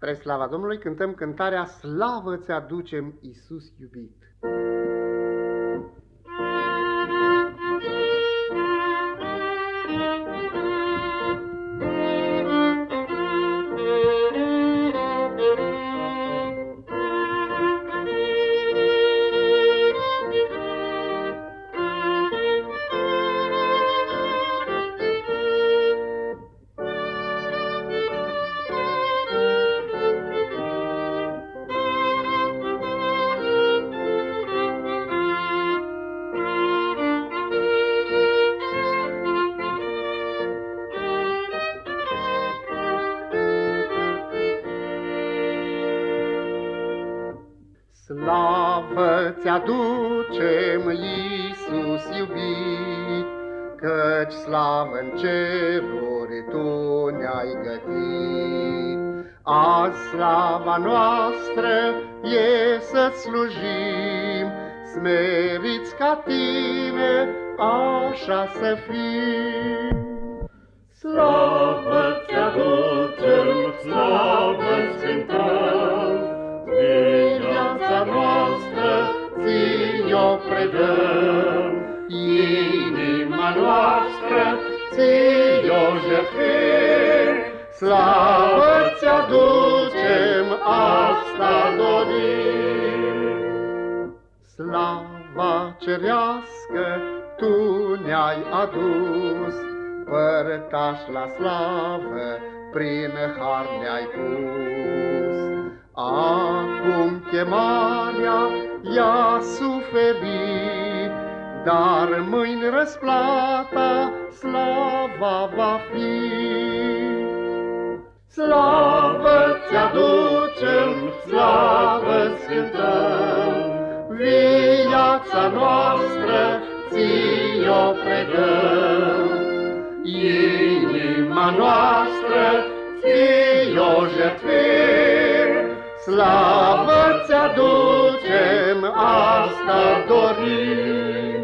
Spre slava Domnului cântăm cântarea Slavă ți aducem, Iisus iubit. Slavă ți-aducem, Iisus iubit, Căci slavă în ceruri Tu ne-ai gătit. Azi slava noastră e să-ți slujim, Smeriți ca Tine, așa să fim. Ți-o predăm, inima noastră ți-o jertfim, slavă ți-aducem, asta dorim. Slava cerească tu ne-ai adus, părtaș la slavă, prin har ne-ai pus. Acum chemarea i-a suferit, dar mâini răsplata slava va fi. Slavă ți-aducem, slavă-ți cântăm, viața noastră ți-o predăm. Inima noastră ți-o jertfim, slavă ți-aducem, asta dorim.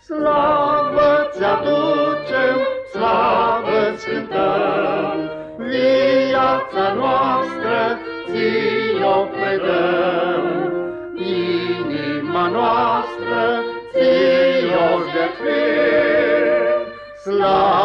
Slavă ți-aducem, slavă-ți cântăm, viața noastră ți-o predăm. Inima noastră ți-o jertfim, slavă